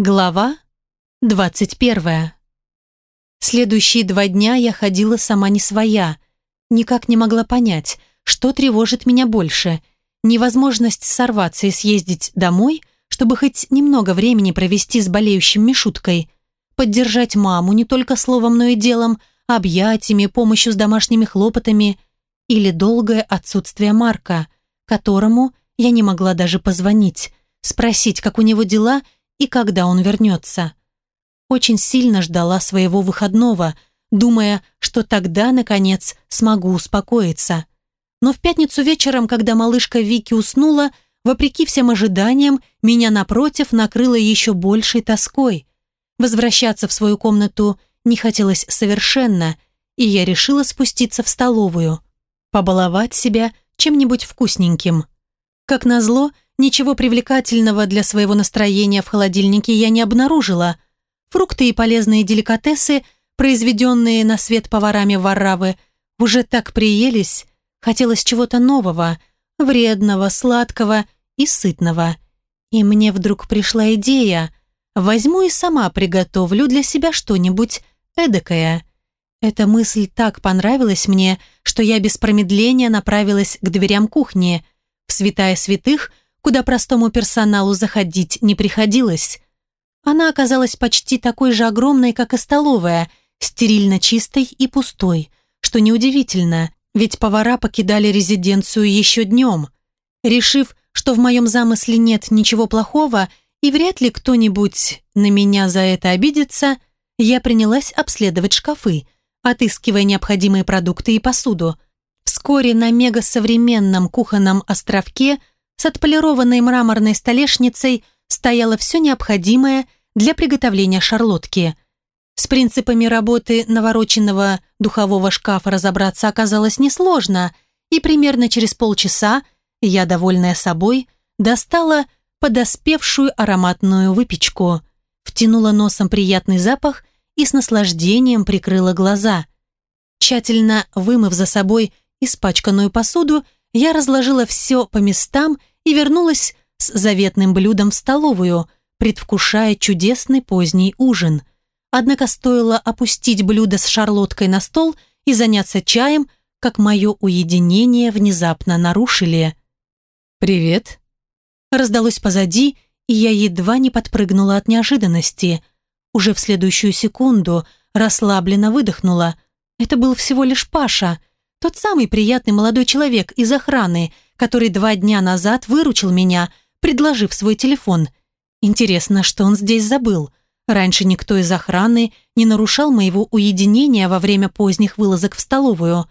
Глава 21. Следующие два дня я ходила сама не своя. Никак не могла понять, что тревожит меня больше. Невозможность сорваться и съездить домой, чтобы хоть немного времени провести с болеющим Мишуткой. Поддержать маму не только словом, но и делом, объятиями, помощью с домашними хлопотами. Или долгое отсутствие Марка, которому я не могла даже позвонить, спросить, как у него дела – и когда он вернется. Очень сильно ждала своего выходного, думая, что тогда, наконец, смогу успокоиться. Но в пятницу вечером, когда малышка Вики уснула, вопреки всем ожиданиям, меня напротив накрыло еще большей тоской. Возвращаться в свою комнату не хотелось совершенно, и я решила спуститься в столовую, побаловать себя чем-нибудь вкусненьким. Как назло, Ничего привлекательного для своего настроения в холодильнике я не обнаружила. Фрукты и полезные деликатесы, произведенные на свет поварами Варравы, уже так приелись, хотелось чего-то нового, вредного, сладкого и сытного. И мне вдруг пришла идея, возьму и сама приготовлю для себя что-нибудь эдакое. Эта мысль так понравилась мне, что я без промедления направилась к дверям кухни. В святая святых куда простому персоналу заходить не приходилось. Она оказалась почти такой же огромной, как и столовая, стерильно чистой и пустой, что неудивительно, ведь повара покидали резиденцию еще днем. Решив, что в моем замысле нет ничего плохого и вряд ли кто-нибудь на меня за это обидится, я принялась обследовать шкафы, отыскивая необходимые продукты и посуду. Вскоре на мегасовременном кухонном островке – с отполированной мраморной столешницей стояло все необходимое для приготовления шарлотки. С принципами работы навороченного духового шкафа разобраться оказалось несложно, и примерно через полчаса я, довольная собой, достала подоспевшую ароматную выпечку, втянула носом приятный запах и с наслаждением прикрыла глаза. Тщательно вымыв за собой испачканную посуду, я разложила все по местам и вернулась с заветным блюдом в столовую, предвкушая чудесный поздний ужин. Однако стоило опустить блюдо с шарлоткой на стол и заняться чаем, как мое уединение внезапно нарушили. «Привет», раздалось позади, и я едва не подпрыгнула от неожиданности. Уже в следующую секунду расслабленно выдохнула. Это был всего лишь Паша, тот самый приятный молодой человек из охраны, который два дня назад выручил меня, предложив свой телефон. Интересно, что он здесь забыл. Раньше никто из охраны не нарушал моего уединения во время поздних вылазок в столовую.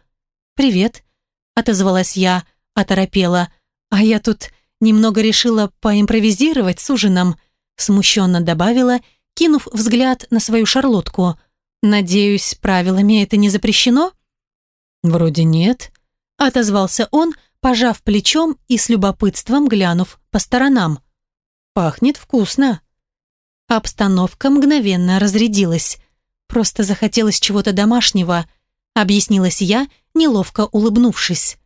«Привет», — отозвалась я, оторопела. «А я тут немного решила поимпровизировать с ужином», смущенно добавила, кинув взгляд на свою шарлотку. «Надеюсь, правилами это не запрещено?» «Вроде нет», — отозвался он, пожав плечом и с любопытством глянув по сторонам. «Пахнет вкусно». Обстановка мгновенно разрядилась. Просто захотелось чего-то домашнего, объяснилась я, неловко улыбнувшись.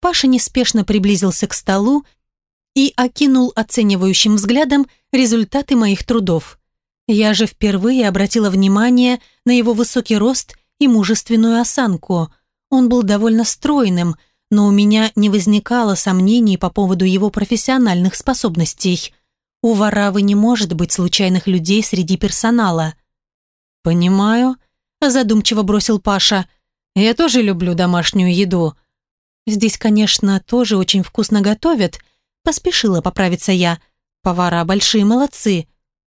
Паша неспешно приблизился к столу и окинул оценивающим взглядом результаты моих трудов. Я же впервые обратила внимание на его высокий рост и мужественную осанку – он был довольно стройным, но у меня не возникало сомнений по поводу его профессиональных способностей. У Варавы не может быть случайных людей среди персонала. «Понимаю», – задумчиво бросил Паша. «Я тоже люблю домашнюю еду. Здесь, конечно, тоже очень вкусно готовят», – поспешила поправиться я. «Повара большие молодцы».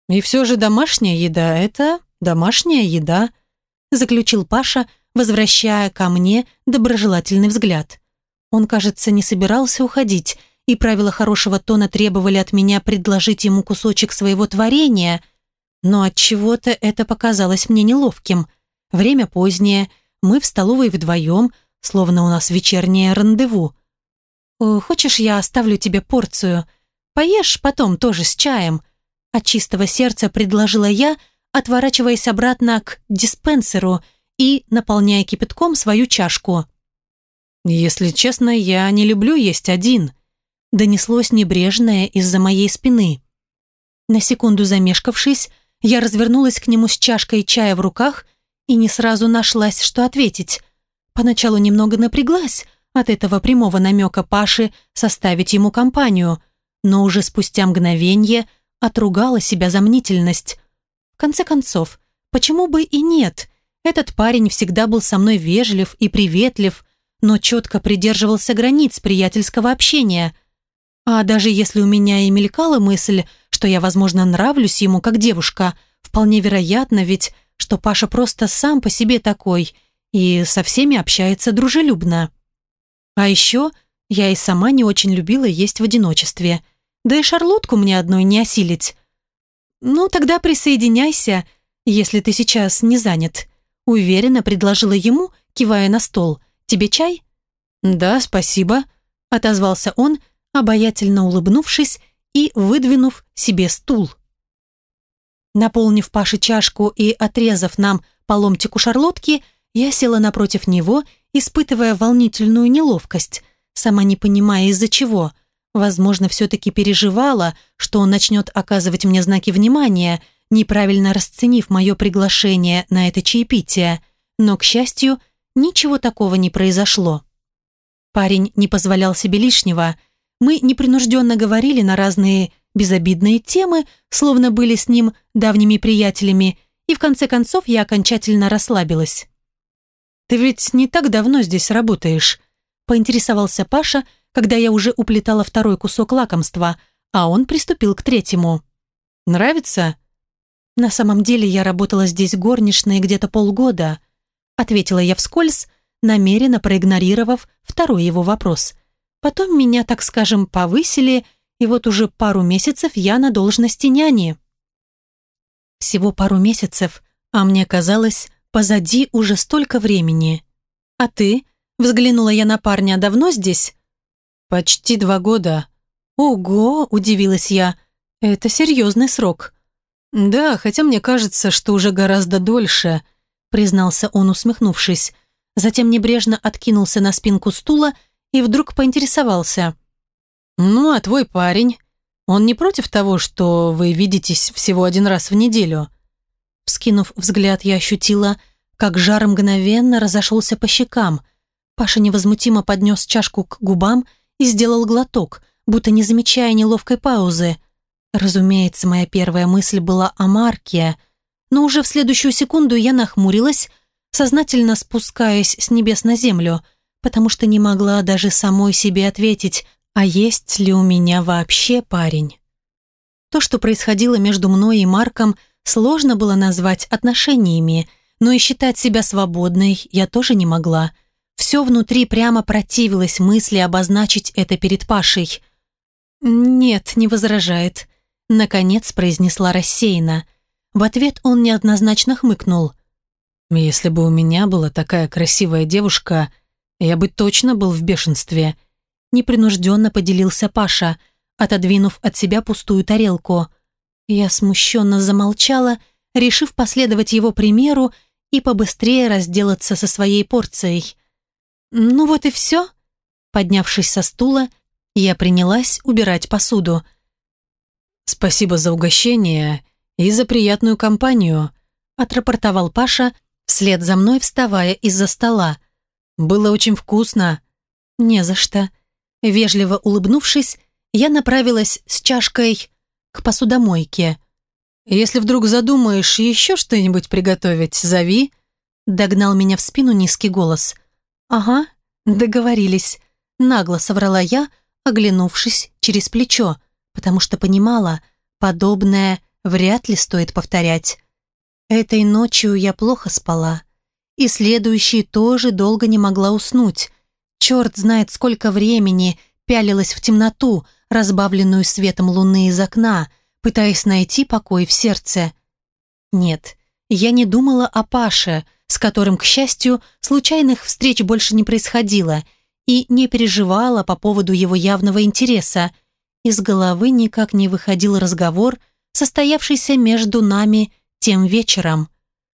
«И все же домашняя еда – это домашняя еда», – заключил Паша, возвращая ко мне доброжелательный взгляд. Он, кажется, не собирался уходить, и правила хорошего тона требовали от меня предложить ему кусочек своего творения, но от чего то это показалось мне неловким. Время позднее, мы в столовой вдвоем, словно у нас вечернее рандеву. «Хочешь, я оставлю тебе порцию? Поешь потом тоже с чаем?» От чистого сердца предложила я, отворачиваясь обратно к диспенсеру – и наполняя кипятком свою чашку. «Если честно, я не люблю есть один», донеслось небрежное из-за моей спины. На секунду замешкавшись, я развернулась к нему с чашкой чая в руках и не сразу нашлась, что ответить. Поначалу немного напряглась от этого прямого намека Паши составить ему компанию, но уже спустя мгновение отругала себя за мнительность. В конце концов, почему бы и нет? Этот парень всегда был со мной вежлив и приветлив, но четко придерживался границ приятельского общения. А даже если у меня и мелькала мысль, что я, возможно, нравлюсь ему как девушка, вполне вероятно ведь, что Паша просто сам по себе такой и со всеми общается дружелюбно. А еще я и сама не очень любила есть в одиночестве. Да и шарлотку мне одной не осилить. «Ну, тогда присоединяйся, если ты сейчас не занят», уверенно предложила ему, кивая на стол – Тебе чай?» «Да, спасибо», — отозвался он, обаятельно улыбнувшись и выдвинув себе стул. Наполнив Паше чашку и отрезав нам по ломтику шарлотки, я села напротив него, испытывая волнительную неловкость, сама не понимая из-за чего. Возможно, все-таки переживала, что он начнет оказывать мне знаки внимания, неправильно расценив мое приглашение на это чаепитие. Но, к счастью, Ничего такого не произошло. Парень не позволял себе лишнего. Мы непринужденно говорили на разные безобидные темы, словно были с ним давними приятелями, и в конце концов я окончательно расслабилась. «Ты ведь не так давно здесь работаешь», — поинтересовался Паша, когда я уже уплетала второй кусок лакомства, а он приступил к третьему. «Нравится?» «На самом деле я работала здесь горничной где-то полгода», ответила я вскользь, намеренно проигнорировав второй его вопрос. Потом меня, так скажем, повысили, и вот уже пару месяцев я на должности няни. Всего пару месяцев, а мне казалось, позади уже столько времени. А ты? Взглянула я на парня, давно здесь? Почти два года. Ого, удивилась я. Это серьезный срок. Да, хотя мне кажется, что уже гораздо дольше – признался он, усмехнувшись. Затем небрежно откинулся на спинку стула и вдруг поинтересовался. «Ну, а твой парень? Он не против того, что вы видитесь всего один раз в неделю?» Вскинув взгляд, я ощутила, как жар мгновенно разошелся по щекам. Паша невозмутимо поднес чашку к губам и сделал глоток, будто не замечая неловкой паузы. Разумеется, моя первая мысль была о Марке, но уже в следующую секунду я нахмурилась, сознательно спускаясь с небес на землю, потому что не могла даже самой себе ответить, а есть ли у меня вообще парень. То, что происходило между мной и Марком, сложно было назвать отношениями, но и считать себя свободной я тоже не могла. Все внутри прямо противилось мысли обозначить это перед Пашей. «Нет, не возражает», — наконец произнесла рассеянно — в ответ он неоднозначно хмыкнул. «Если бы у меня была такая красивая девушка, я бы точно был в бешенстве», непринужденно поделился Паша, отодвинув от себя пустую тарелку. Я смущенно замолчала, решив последовать его примеру и побыстрее разделаться со своей порцией. «Ну вот и все». Поднявшись со стула, я принялась убирать посуду. «Спасибо за угощение «И за приятную компанию», – отрапортовал Паша, вслед за мной вставая из-за стола. «Было очень вкусно». «Не за что». Вежливо улыбнувшись, я направилась с чашкой к посудомойке. «Если вдруг задумаешь еще что-нибудь приготовить, зови», – догнал меня в спину низкий голос. «Ага, договорились», – нагло соврала я, оглянувшись через плечо, потому что понимала, подобное вряд ли стоит повторять. Этой ночью я плохо спала. И следующей тоже долго не могла уснуть. Черт знает, сколько времени пялилась в темноту, разбавленную светом луны из окна, пытаясь найти покой в сердце. Нет, я не думала о Паше, с которым, к счастью, случайных встреч больше не происходило, и не переживала по поводу его явного интереса. Из головы никак не выходил разговор состоявшийся между нами тем вечером.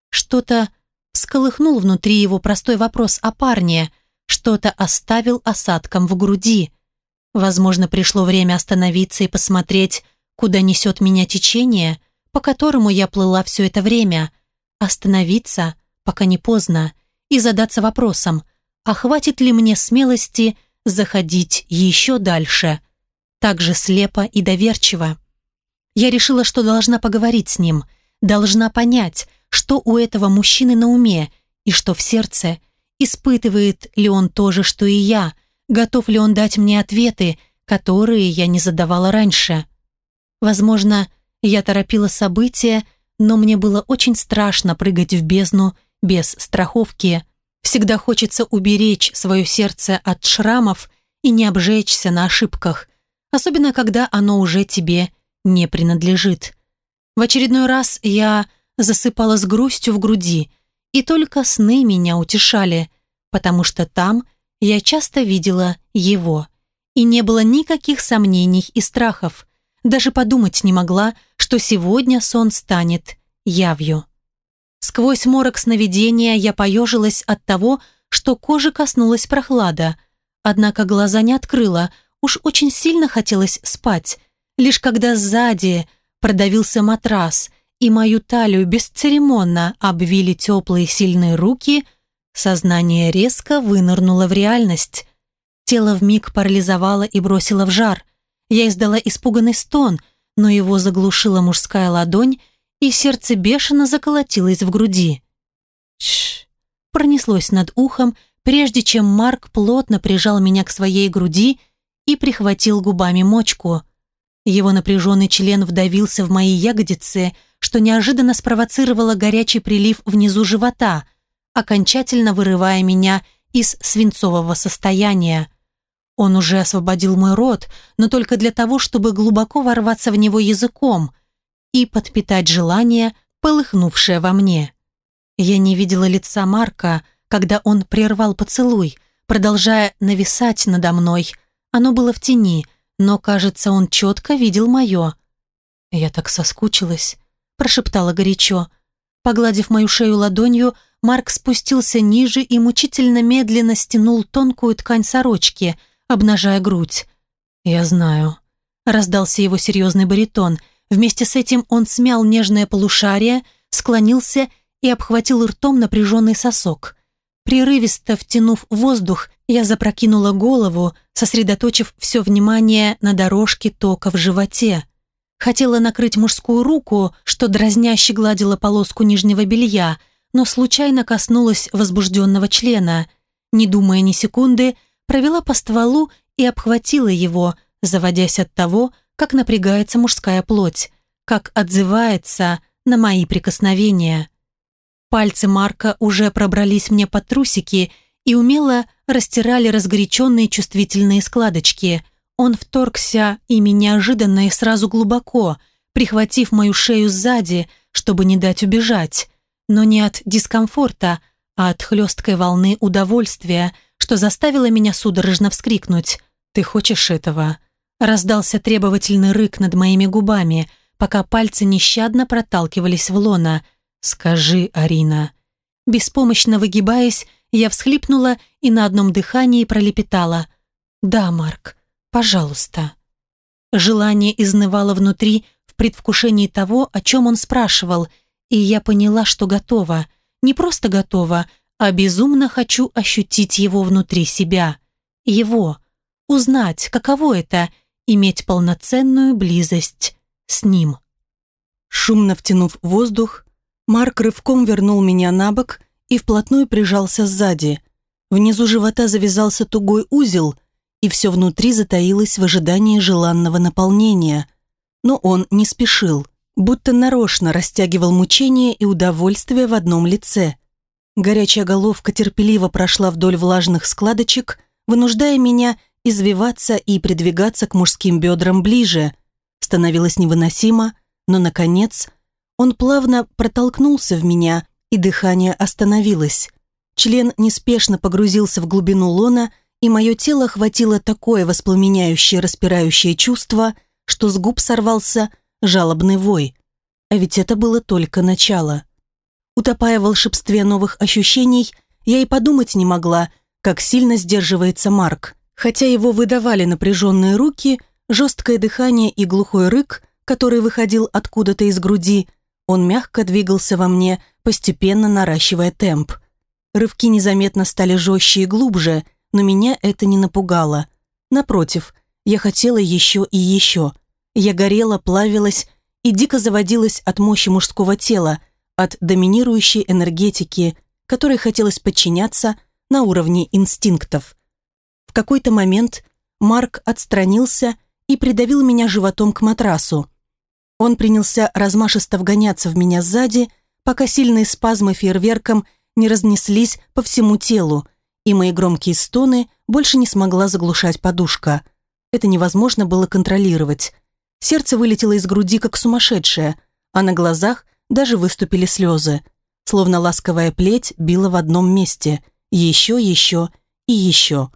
Что-то всколыхнул внутри его простой вопрос о парне, что-то оставил осадком в груди. Возможно, пришло время остановиться и посмотреть, куда несет меня течение, по которому я плыла все это время, остановиться, пока не поздно, и задаться вопросом, а хватит ли мне смелости заходить еще дальше, так же слепо и доверчиво. Я решила, что должна поговорить с ним, должна понять, что у этого мужчины на уме и что в сердце, испытывает ли он то же, что и я, готов ли он дать мне ответы, которые я не задавала раньше. Возможно, я торопила события, но мне было очень страшно прыгать в бездну без страховки. Всегда хочется уберечь свое сердце от шрамов и не обжечься на ошибках, особенно когда оно уже тебе не принадлежит. В очередной раз я засыпала с грустью в груди, и только сны меня утешали, потому что там я часто видела его, и не было никаких сомнений и страхов. Даже подумать не могла, что сегодня сон станет явью. Сквозь морок сновидения я поежилась от того, что кожи коснулась прохлада, однако глаза не открыла, уж очень сильно хотелось спать. Лишь когда сзади продавился матрас и мою талию бесцеремонно обвили теплые сильные руки, сознание резко вынырнуло в реальность. Тело вмиг парализовало и бросило в жар. Я издала испуганный стон, но его заглушила мужская ладонь, и сердце бешено заколотилось в груди. Шш! Пронеслось над ухом, прежде чем Марк плотно прижал меня к своей груди и прихватил губами мочку. Его напряженный член вдавился в мои ягодицы, что неожиданно спровоцировало горячий прилив внизу живота, окончательно вырывая меня из свинцового состояния. Он уже освободил мой рот, но только для того, чтобы глубоко ворваться в него языком и подпитать желание, полыхнувшее во мне. Я не видела лица Марка, когда он прервал поцелуй, продолжая нависать надо мной. Оно было в тени, но, кажется, он четко видел мое. «Я так соскучилась», – прошептала горячо. Погладив мою шею ладонью, Марк спустился ниже и мучительно медленно стянул тонкую ткань сорочки – обнажая грудь. «Я знаю», — раздался его серьезный баритон. Вместе с этим он смял нежное полушарие, склонился и обхватил ртом напряженный сосок. Прерывисто втянув воздух, я запрокинула голову, сосредоточив все внимание на дорожке тока в животе. Хотела накрыть мужскую руку, что дразняще гладила полоску нижнего белья, но случайно коснулась возбужденного члена. Не думая ни секунды, провела по стволу и обхватила его, заводясь от того, как напрягается мужская плоть, как отзывается на мои прикосновения. Пальцы Марка уже пробрались мне под трусики и умело растирали разгоряченные чувствительные складочки. Он вторгся ими неожиданно и сразу глубоко, прихватив мою шею сзади, чтобы не дать убежать, но не от дискомфорта, а от хлесткой волны удовольствия, что заставило меня судорожно вскрикнуть. «Ты хочешь этого?» Раздался требовательный рык над моими губами, пока пальцы нещадно проталкивались в лона. «Скажи, Арина». Беспомощно выгибаясь, я всхлипнула и на одном дыхании пролепетала. «Да, Марк, пожалуйста». Желание изнывало внутри в предвкушении того, о чем он спрашивал, и я поняла, что готова. Не просто готова, а безумно хочу ощутить его внутри себя. Его. Узнать, каково это – иметь полноценную близость с ним. Шумно втянув воздух, Марк рывком вернул меня на бок и вплотную прижался сзади. Внизу живота завязался тугой узел, и все внутри затаилось в ожидании желанного наполнения. Но он не спешил, будто нарочно растягивал мучение и удовольствие в одном лице – Горячая головка терпеливо прошла вдоль влажных складочек, вынуждая меня извиваться и придвигаться к мужским бедрам ближе. Становилось невыносимо, но, наконец, он плавно протолкнулся в меня, и дыхание остановилось. Член неспешно погрузился в глубину лона, и мое тело охватило такое воспламеняющее распирающее чувство, что с губ сорвался жалобный вой. А ведь это было только начало. Утопая в волшебстве новых ощущений, я и подумать не могла, как сильно сдерживается Марк. Хотя его выдавали напряженные руки, жесткое дыхание и глухой рык, который выходил откуда-то из груди, он мягко двигался во мне, постепенно наращивая темп. Рывки незаметно стали жестче и глубже, но меня это не напугало. Напротив, я хотела еще и еще. Я горела, плавилась и дико заводилась от мощи мужского тела, от доминирующей энергетики, которой хотелось подчиняться на уровне инстинктов. В какой-то момент Марк отстранился и придавил меня животом к матрасу. Он принялся размашисто вгоняться в меня сзади, пока сильные спазмы фейерверком не разнеслись по всему телу, и мои громкие стоны больше не смогла заглушать подушка. Это невозможно было контролировать. Сердце вылетело из груди, как сумасшедшее, а на глазах даже выступили слезы. Словно ласковая плеть била в одном месте. Еще, еще и еще.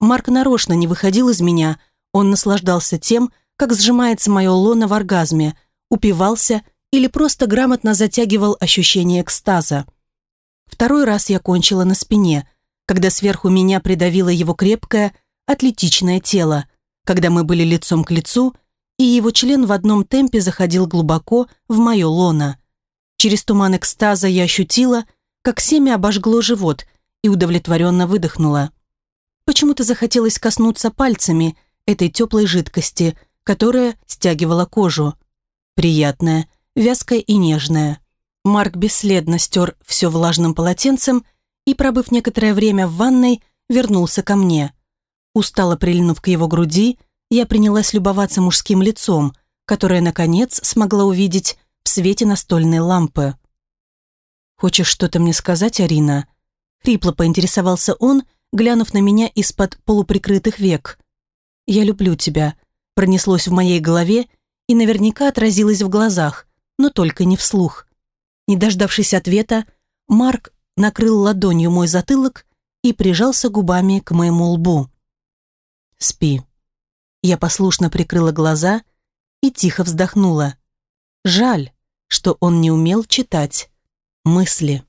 Марк нарочно не выходил из меня, он наслаждался тем, как сжимается мое лоно в оргазме, упивался или просто грамотно затягивал ощущение экстаза. Второй раз я кончила на спине, когда сверху меня придавило его крепкое, атлетичное тело, когда мы были лицом к лицу, и его член в одном темпе заходил глубоко в мое лоно. Через туман экстаза я ощутила, как семя обожгло живот и удовлетворенно выдохнула. Почему-то захотелось коснуться пальцами этой теплой жидкости – которая стягивала кожу. Приятная, вязкая и нежная. Марк бесследно стер все влажным полотенцем и, пробыв некоторое время в ванной, вернулся ко мне. Устало прильнув к его груди, я принялась любоваться мужским лицом, которое, наконец, смогла увидеть в свете настольной лампы. «Хочешь что-то мне сказать, Арина?» Хрипло поинтересовался он, глянув на меня из-под полуприкрытых век. «Я люблю тебя», пронеслось в моей голове и наверняка отразилось в глазах, но только не вслух. Не дождавшись ответа, Марк накрыл ладонью мой затылок и прижался губами к моему лбу. «Спи». Я послушно прикрыла глаза и тихо вздохнула. Жаль, что он не умел читать мысли.